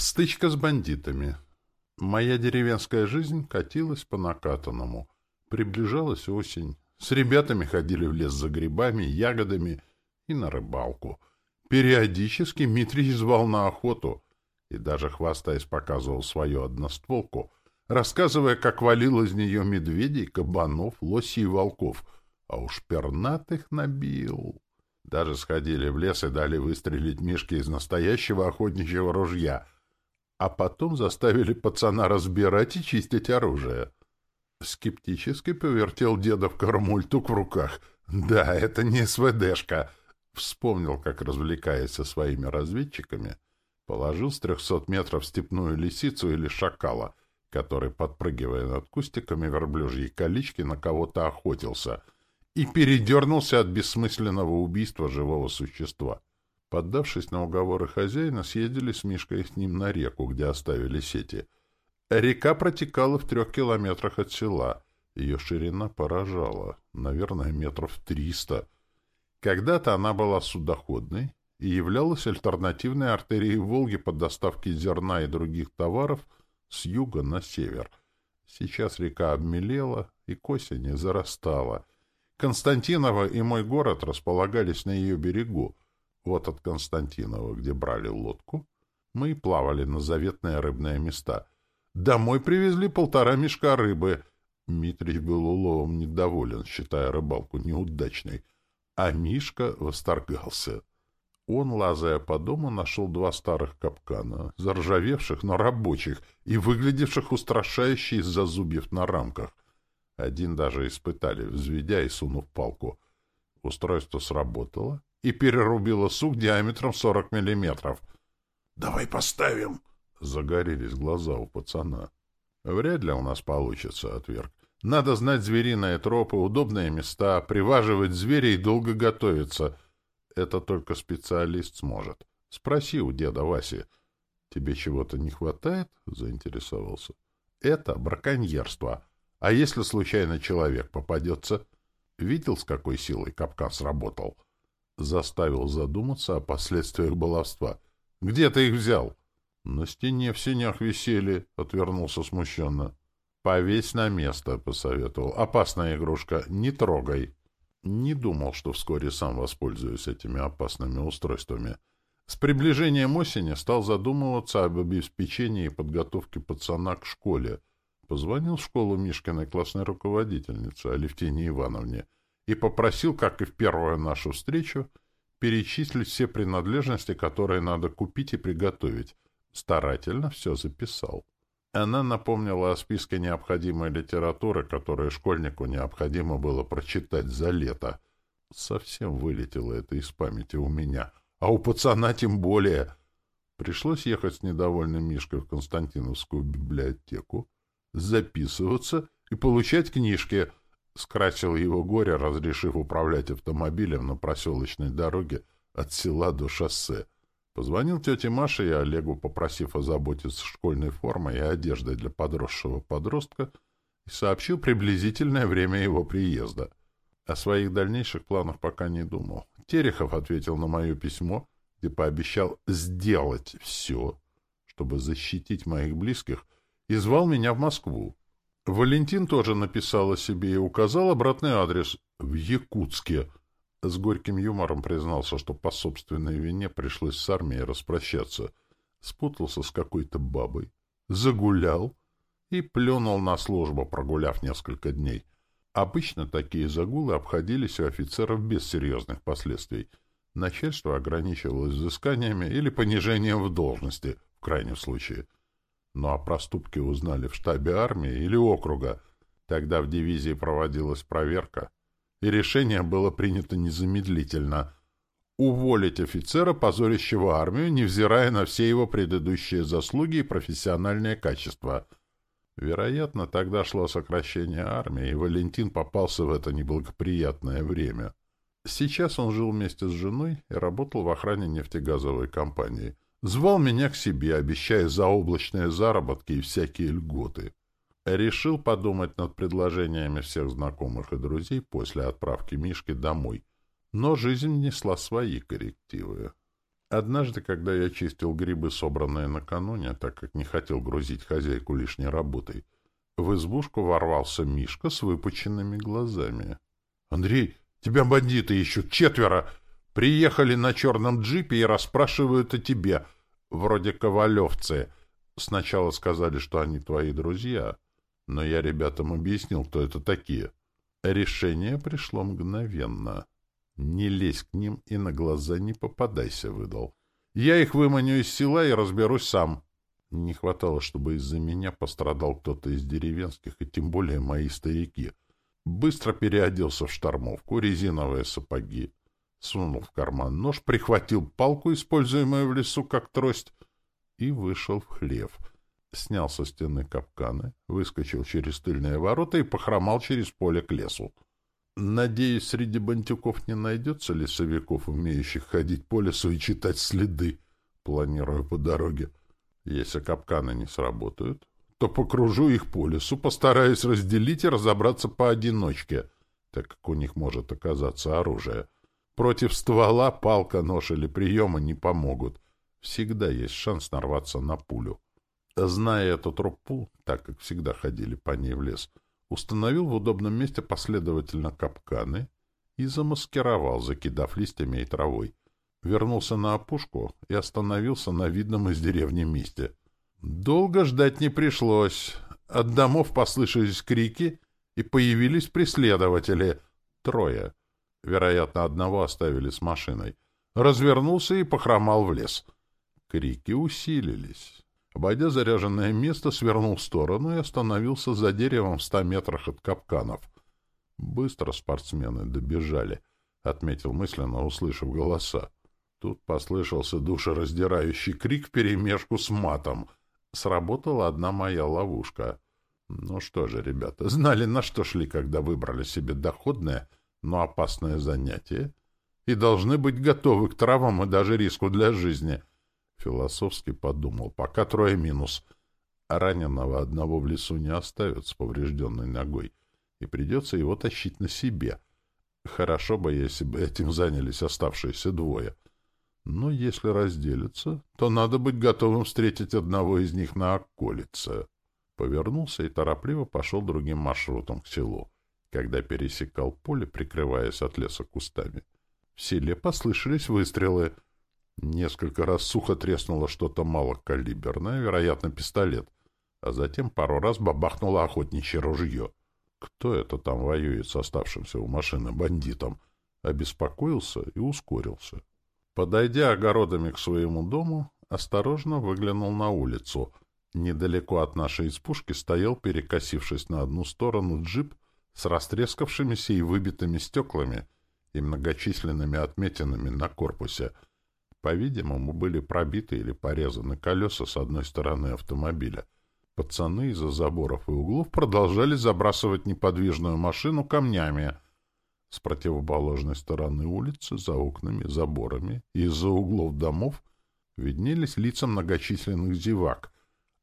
Стычка с бандитами. Моя деревенская жизнь катилась по накатанному. Приближалась осень. С ребятами ходили в лес за грибами, ягодами и на рыбалку. Периодически Митрич звал на охоту и даже хвастаясь показывал свою одностволку, рассказывая, как валил из нее медведей, кабанов, лосей и волков, а уж пернатых набил. Даже сходили в лес и дали выстрелить Мишке из настоящего охотничьего ружья — а потом заставили пацана разбирать и чистить оружие. Скептически повертел дедов кармультук в руках. Да, это не СВДшка. Вспомнил, как развлекается своими разведчиками. Положил с трехсот метров степную лисицу или шакала, который, подпрыгивая над кустиками верблюжьей колички, на кого-то охотился, и передернулся от бессмысленного убийства живого существа. Поддавшись на уговоры хозяина, съездили с Мишкой с ним на реку, где оставили сети. Река протекала в трех километрах от села. Ее ширина поражала, наверное, метров триста. Когда-то она была судоходной и являлась альтернативной артерией Волги по доставке зерна и других товаров с юга на север. Сейчас река обмелела и к осени зарастала. Константиново и мой город располагались на ее берегу, вот от Константинова, где брали лодку, мы и плавали на заветные рыбные места. Домой привезли полтора мешка рыбы. Митрич был уловом недоволен, считая рыбалку неудачной. А Мишка восторгался. Он, лазая по дому, нашел два старых капкана, заржавевших, но рабочих, и выглядевших устрашающе из-за зубьев на рамках. Один даже испытали, взведя и сунув палку. Устройство сработало, и перерубила сук диаметром 40 миллиметров. «Давай поставим!» — загорелись глаза у пацана. «Вряд ли у нас получится», — отверг. «Надо знать звериные тропы, удобные места, приваживать зверя и долго готовиться. Это только специалист сможет. Спроси у деда Васи». «Тебе чего-то не хватает?» — заинтересовался. «Это браконьерство. А если случайно человек попадется?» Видел, с какой силой капкан сработал?» Заставил задуматься о последствиях баловства. «Где ты их взял?» «На стене в синях висели», — отвернулся смущенно. «Повесь на место», — посоветовал. «Опасная игрушка, не трогай». Не думал, что вскоре сам воспользуюсь этими опасными устройствами. С приближением осени стал задумываться об обеспечении и подготовке пацана к школе. Позвонил в школу Мишкиной классной руководительнице Алевтине Ивановне — и попросил, как и в первую нашу встречу, перечислить все принадлежности, которые надо купить и приготовить. Старательно все записал. Она напомнила о списке необходимой литературы, которую школьнику необходимо было прочитать за лето. Совсем вылетело это из памяти у меня. А у пацана тем более. Пришлось ехать с недовольным Мишкой в Константиновскую библиотеку, записываться и получать книжки — скрасил его горе, разрешив управлять автомобилем на проселочной дороге от села до шоссе. Позвонил тете Маше и Олегу, попросив озаботиться школьной формой и одеждой для подросшего подростка, и сообщил приблизительное время его приезда. О своих дальнейших планах пока не думал. Терехов ответил на мое письмо, где пообещал сделать все, чтобы защитить моих близких, и звал меня в Москву. Валентин тоже написал о себе и указал обратный адрес в Якутске. С горьким юмором признался, что по собственной вине пришлось с армией распрощаться. Спутался с какой-то бабой, загулял и плюнул на службу, прогуляв несколько дней. Обычно такие загулы обходились у офицеров без серьезных последствий. Начальство ограничивалось взысканиями или понижением в должности, в крайнем случае — но ну, о проступке узнали в штабе армии или округа. Тогда в дивизии проводилась проверка, и решение было принято незамедлительно — уволить офицера, позорящего армию, невзирая на все его предыдущие заслуги и профессиональные качества. Вероятно, тогда шло сокращение армии, и Валентин попался в это неблагоприятное время. Сейчас он жил вместе с женой и работал в охране нефтегазовой компании — Звал меня к себе, обещая заоблачные заработки и всякие льготы. Решил подумать над предложениями всех знакомых и друзей после отправки Мишки домой. Но жизнь внесла свои коррективы. Однажды, когда я чистил грибы, собранные накануне, так как не хотел грузить хозяйку лишней работой, в избушку ворвался Мишка с выпученными глазами. — Андрей, тебя бандиты еще четверо! Приехали на черном джипе и расспрашивают о тебе, вроде ковалевцы. Сначала сказали, что они твои друзья, но я ребятам объяснил, кто это такие. Решение пришло мгновенно. Не лезь к ним и на глаза не попадайся, выдал. Я их выманю из села и разберусь сам. Не хватало, чтобы из-за меня пострадал кто-то из деревенских, и тем более мои старики. Быстро переоделся в штормовку, резиновые сапоги, сунул в карман нож, прихватил палку, используемую в лесу как трость, и вышел в хлев. Снял со стены капканы, выскочил через тыльные ворота и похромал через поле к лесу. Надеюсь, среди бантюков не найдется лесовиков, умеющих ходить по лесу и читать следы, планирую по дороге. Если капканы не сработают, то покружу их по лесу, постараюсь разделить и разобраться поодиночке, так как у них может оказаться оружие. Против ствола палка, нож или приема не помогут. Всегда есть шанс нарваться на пулю. Зная эту тропу, так как всегда ходили по ней в лес, установил в удобном месте последовательно капканы и замаскировал, закидав листьями и травой. Вернулся на опушку и остановился на видном из деревни месте. Долго ждать не пришлось. От домов послышались крики, и появились преследователи. Трое. Вероятно, одного оставили с машиной. Развернулся и похромал в лес. Крики усилились. Обойдя заряженное место, свернул в сторону и остановился за деревом в ста метрах от капканов. Быстро спортсмены добежали, — отметил мысленно, услышав голоса. Тут послышался душераздирающий крик вперемешку с матом. Сработала одна моя ловушка. Ну что же, ребята, знали, на что шли, когда выбрали себе доходное — но опасное занятие, и должны быть готовы к травам и даже риску для жизни. Философски подумал, пока трое минус. Раненого одного в лесу не оставят с поврежденной ногой, и придется его тащить на себе. Хорошо бы, если бы этим занялись оставшиеся двое. Но если разделятся, то надо быть готовым встретить одного из них на околице. Повернулся и торопливо пошел другим маршрутом к селу. Когда пересекал поле, прикрываясь от леса кустами, в селе послышались выстрелы. Несколько раз сухо треснуло что-то малокалиберное, вероятно, пистолет, а затем пару раз бабахнуло охотничье ружье. Кто это там воюет с оставшимся у машины бандитом? Обеспокоился и ускорился. Подойдя огородами к своему дому, осторожно выглянул на улицу. Недалеко от нашей избушки стоял, перекосившись на одну сторону, джип с растрескавшимися и выбитыми стеклами и многочисленными отметинами на корпусе. По-видимому, были пробиты или порезаны колеса с одной стороны автомобиля. Пацаны из-за заборов и углов продолжали забрасывать неподвижную машину камнями. С противоположной стороны улицы, за окнами, заборами и из-за углов домов виднелись лица многочисленных зевак,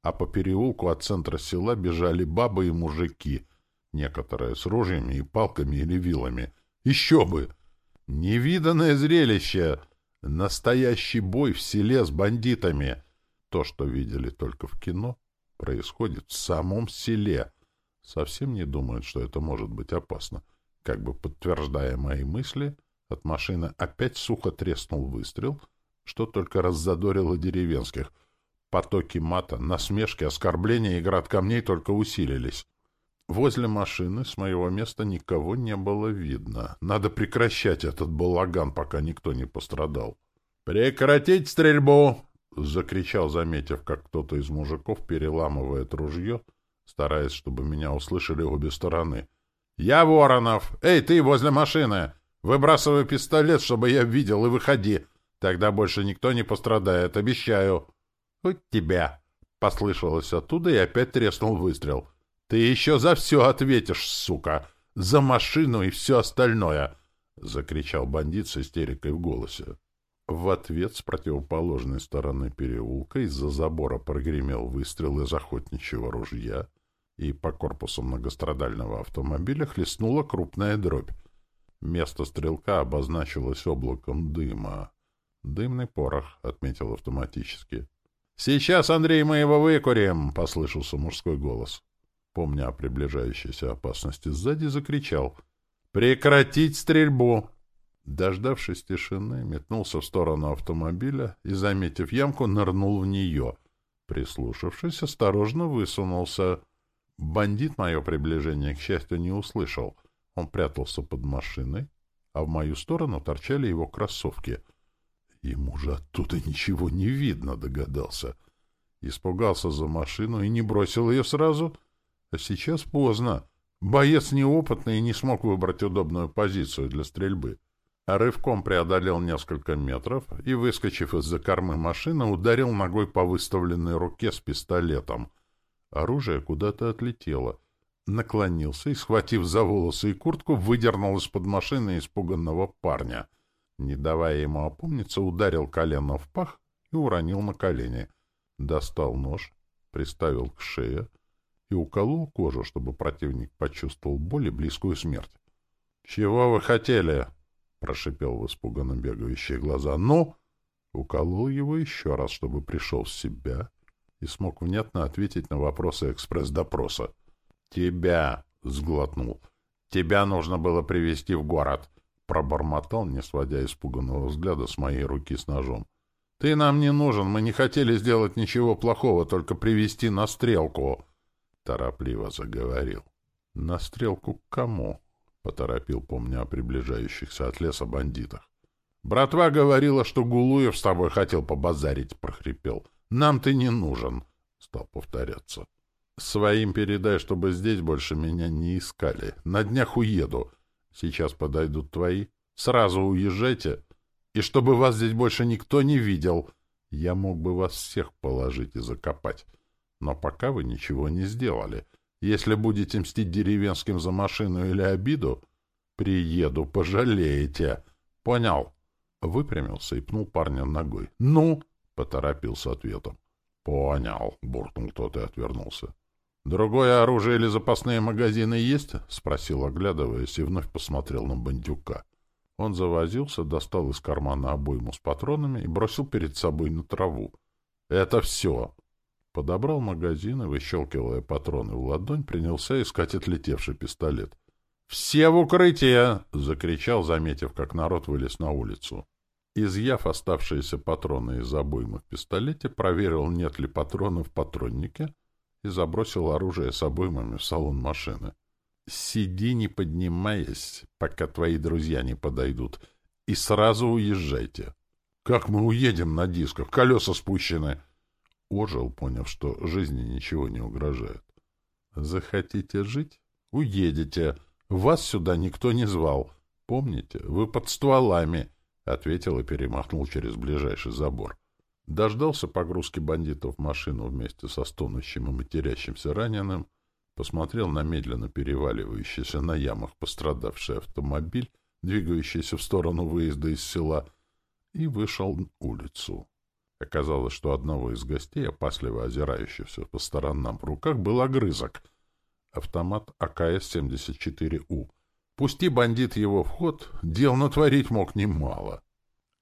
а по переулку от центра села бежали бабы и мужики — некоторые с ружьями и палками или вилами. Еще бы! Невиданное зрелище! Настоящий бой в селе с бандитами! То, что видели только в кино, происходит в самом селе. Совсем не думают, что это может быть опасно. Как бы подтверждая мои мысли, от машины опять сухо треснул выстрел, что только раззадорило деревенских. Потоки мата, насмешки, оскорбления и град камней только усилились. Возле машины с моего места никого не было видно. Надо прекращать этот балаган, пока никто не пострадал. «Прекратить стрельбу!» — закричал, заметив, как кто-то из мужиков переламывает ружье, стараясь, чтобы меня услышали обе стороны. «Я Воронов! Эй, ты возле машины! Выбрасывай пистолет, чтобы я видел, и выходи! Тогда больше никто не пострадает, обещаю!» «Хоть тебя!» — послышалось оттуда, и опять треснул выстрел — ты еще за все ответишь, сука! За машину и все остальное! — закричал бандит с истерикой в голосе. В ответ с противоположной стороны переулка из-за забора прогремел выстрел из охотничьего ружья, и по корпусу многострадального автомобиля хлестнула крупная дробь. Место стрелка обозначилось облаком дыма. «Дымный порох», — отметил автоматически. «Сейчас, Андрей, мы его выкурим!» — послышался мужской голос. Помня о приближающейся опасности сзади, закричал. «Прекратить стрельбу!» Дождавшись тишины, метнулся в сторону автомобиля и, заметив ямку, нырнул в нее. Прислушавшись, осторожно высунулся. Бандит мое приближение, к счастью, не услышал. Он прятался под машиной, а в мою сторону торчали его кроссовки — Ему же оттуда ничего не видно, догадался. Испугался за машину и не бросил ее сразу. Сейчас поздно. Боец неопытный и не смог выбрать удобную позицию для стрельбы. А рывком преодолел несколько метров и, выскочив из-за кормы машины, ударил ногой по выставленной руке с пистолетом. Оружие куда-то отлетело. Наклонился и, схватив за волосы и куртку, выдернул из-под машины испуганного парня — не давая ему опомниться, ударил колено в пах и уронил на колени. Достал нож, приставил к шее и уколол кожу, чтобы противник почувствовал боль и близкую смерть. — Чего вы хотели? — прошипел в испуганно бегающие глаза. — Ну? Уколол его еще раз, чтобы пришел в себя и смог внятно ответить на вопросы экспресс-допроса. — Тебя! — сглотнул. — Тебя нужно было привести в город. Пробормотал, не сводя испуганного взгляда с моей руки с ножом. — Ты нам не нужен, мы не хотели сделать ничего плохого, только привести на стрелку. Торопливо заговорил. — На стрелку к кому? — поторопил, помня о приближающихся от леса бандитах. — Братва говорила, что Гулуев с тобой хотел побазарить, — прохрипел. — Нам ты не нужен, — стал повторяться. — Своим передай, чтобы здесь больше меня не искали. На днях уеду. Сейчас подойдут твои. Сразу уезжайте. И чтобы вас здесь больше никто не видел. Я мог бы вас всех положить и закопать. Но пока вы ничего не сделали. Если будете мстить деревенским за машину или обиду, приеду, пожалеете. Понял? Выпрямился и пнул парня ногой. Ну? Поторопился ответом. Понял, буркнул тот и отвернулся. «Другое оружие или запасные магазины есть?» — спросил, оглядываясь, и вновь посмотрел на бандюка. Он завозился, достал из кармана обойму с патронами и бросил перед собой на траву. «Это все!» Подобрал магазин и, выщелкивая патроны в ладонь, принялся искать отлетевший пистолет. «Все в укрытие!» — закричал, заметив, как народ вылез на улицу. Изъяв оставшиеся патроны из обоймы в пистолете, проверил, нет ли патронов в патроннике — и забросил оружие с обоймами в салон машины. «Сиди, не поднимаясь, пока твои друзья не подойдут, и сразу уезжайте». «Как мы уедем на дисках? Колеса спущены!» Ожил, поняв, что жизни ничего не угрожает. «Захотите жить? Уедете. Вас сюда никто не звал. Помните, вы под стволами», — ответил и перемахнул через ближайший забор. Дождался погрузки бандитов в машину вместе со стонущим и матерящимся раненым, посмотрел на медленно переваливающийся на ямах пострадавший автомобиль, двигающийся в сторону выезда из села, и вышел на улицу. Оказалось, что одного из гостей, опасливо озирающихся по сторонам в руках, был огрызок. Автомат АКС-74У. Пусти бандит его в ход, дел натворить мог немало.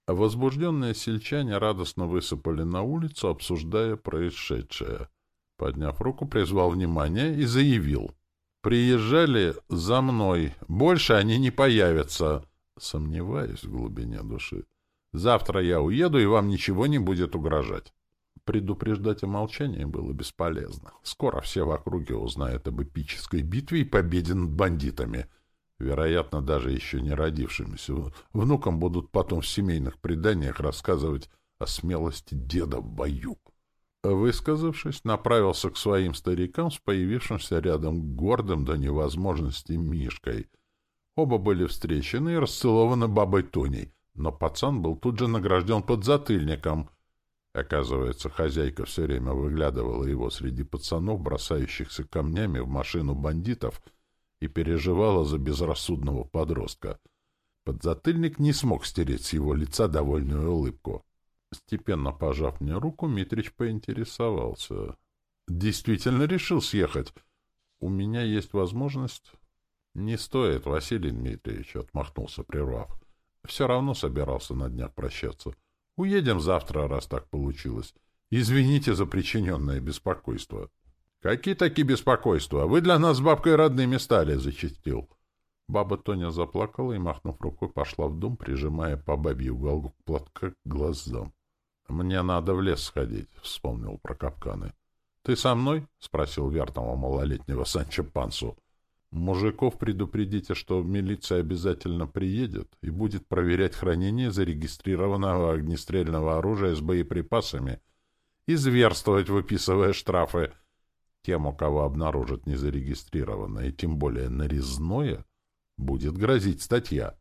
Возбужденные сельчане радостно высыпали на улицу, обсуждая происшедшее. Подняв руку, призвал внимание и заявил. «Приезжали за мной. Больше они не появятся». Сомневаюсь в глубине души. «Завтра я уеду, и вам ничего не будет угрожать». Предупреждать о молчании было бесполезно. Скоро все в округе узнают об эпической битве и победе над бандитами — вероятно, даже еще не родившимися, внукам будут потом в семейных преданиях рассказывать о смелости деда в бою. Высказавшись, направился к своим старикам с появившимся рядом гордым до невозможности Мишкой. Оба были встречены и расцелованы бабой Тоней, но пацан был тут же награжден подзатыльником. Оказывается, хозяйка все время выглядывала его среди пацанов, бросающихся камнями в машину бандитов — и переживала за безрассудного подростка. Подзатыльник не смог стереть с его лица довольную улыбку. Степенно пожав мне руку, Митрич поинтересовался. — Действительно решил съехать? У меня есть возможность... — Не стоит, Василий Дмитриевич, — отмахнулся, прервав. — Все равно собирался на днях прощаться. Уедем завтра, раз так получилось. Извините за причиненное беспокойство. — Какие такие беспокойства? Вы для нас с бабкой родными стали, — зачастил. Баба Тоня заплакала и, махнув рукой, пошла в дом, прижимая по бабе уголок платка к глазам. — Мне надо в лес сходить, — вспомнил про капканы. — Ты со мной? — спросил вертного малолетнего Санчо Пансу. — Мужиков предупредите, что милиция обязательно приедет и будет проверять хранение зарегистрированного огнестрельного оружия с боеприпасами и зверствовать, выписывая штрафы. Тем, у кого обнаружат незарегистрированное, тем более нарезное, будет грозить статья.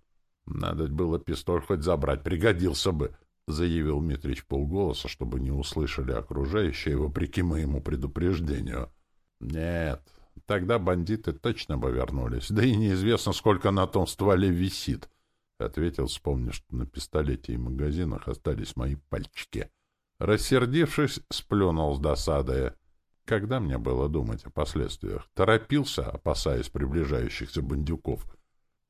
Надо было пистоль хоть забрать, пригодился бы. — заявил Митрич полголоса, чтобы не услышали окружающие, вопреки моему предупреждению. — Нет, тогда бандиты точно бы вернулись, да и неизвестно, сколько на том стволе висит, — ответил, вспомнив, что на пистолете и магазинах остались мои пальчики. Рассердившись, сплюнул с досадой. Когда мне было думать о последствиях? Торопился, опасаясь приближающихся бандюков —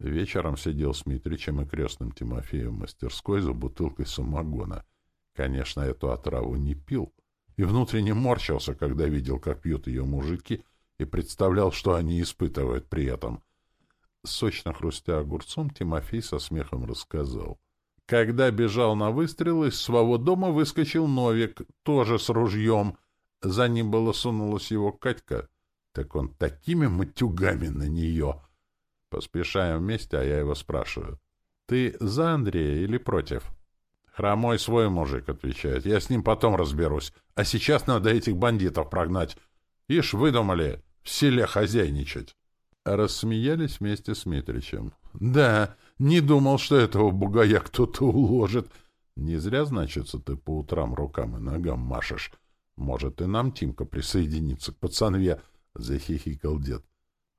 Вечером сидел с Митричем и крестным Тимофеем в мастерской за бутылкой самогона. Конечно, эту отраву не пил. И внутренне морщился, когда видел, как пьют ее мужики, и представлял, что они испытывают при этом. Сочно хрустя огурцом, Тимофей со смехом рассказал. Когда бежал на выстрел, из своего дома выскочил Новик, тоже с ружьем. За ним было сунулась его Катька. Так он такими матюгами на нее — Поспешаем вместе, а я его спрашиваю. «Ты за Андрея или против?» «Хромой свой мужик», — отвечает. «Я с ним потом разберусь. А сейчас надо этих бандитов прогнать. Ишь, выдумали в селе хозяйничать». Рассмеялись вместе с Митричем. «Да, не думал, что этого бугая кто-то уложит. Не зря, значится, ты по утрам рукам и ногам машешь. Может, и нам, Тимка, присоединиться к пацанве?» — захихикал дед.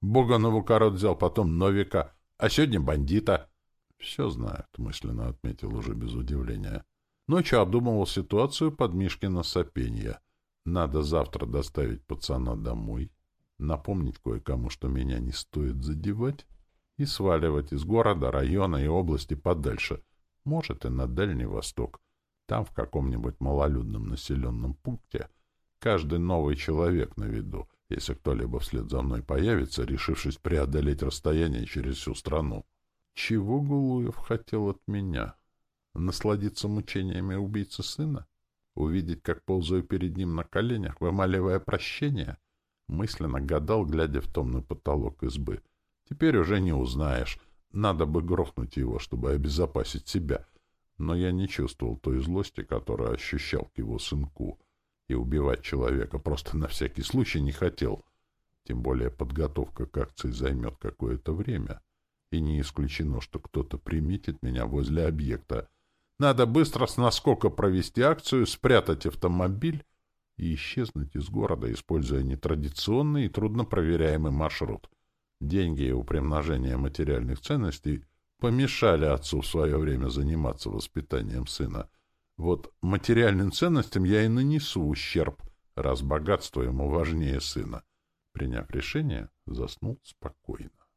Боганову корот взял, потом Новика, а сегодня бандита. — Все знают, — мысленно отметил уже без удивления. Ночью обдумывал ситуацию под Мишкино сопенье. Надо завтра доставить пацана домой, напомнить кое-кому, что меня не стоит задевать, и сваливать из города, района и области подальше, может, и на Дальний Восток. Там, в каком-нибудь малолюдном населенном пункте, каждый новый человек на виду — если кто-либо вслед за мной появится, решившись преодолеть расстояние через всю страну. Чего Гулуев хотел от меня? Насладиться мучениями убийцы сына? Увидеть, как ползаю перед ним на коленях, вымаливая прощение? Мысленно гадал, глядя в томный потолок избы. Теперь уже не узнаешь. Надо бы грохнуть его, чтобы обезопасить себя. Но я не чувствовал той злости, которую ощущал к его сынку и убивать человека просто на всякий случай не хотел. Тем более подготовка к акции займет какое-то время, и не исключено, что кто-то приметит меня возле объекта. Надо быстро с наскока провести акцию, спрятать автомобиль и исчезнуть из города, используя нетрадиционный и труднопроверяемый маршрут. Деньги и упремножение материальных ценностей помешали отцу в свое время заниматься воспитанием сына — вот материальным ценностям я и нанесу ущерб, раз богатство ему важнее сына. Приняв решение, заснул спокойно.